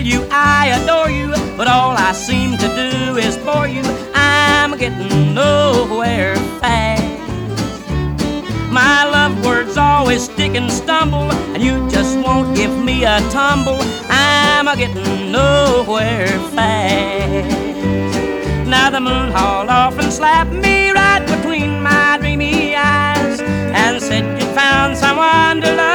tell you I adore you, but all I seem to do is bore you. I'm getting nowhere fast. My love words always stick and stumble, and you just won't give me a tumble. I'm a getting nowhere fast. Now the moon hauled off and slapped me right between my dreamy eyes and said you found someone to love.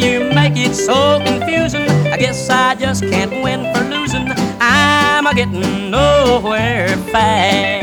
You make it so confusing. I guess I just can't win for losing. I'm a getting nowhere fast.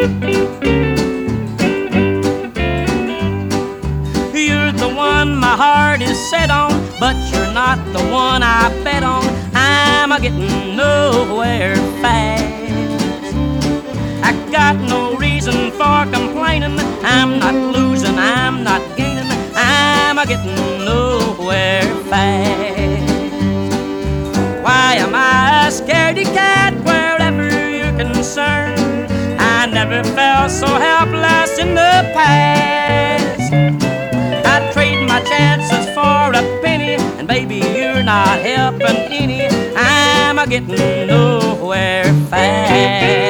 You're the one my heart is set on, but you're not the one I bet on. I'm a getting nowhere fast. I got no reason for complaining. I'm not losing, I'm not gaining. I'm a getting nowhere fast. Why am I a scaredy cat wherever you're concerned? Never felt so helpless in the past. I'd trade my chances for a penny, and baby, you're not helping any. I'm a getting nowhere fast.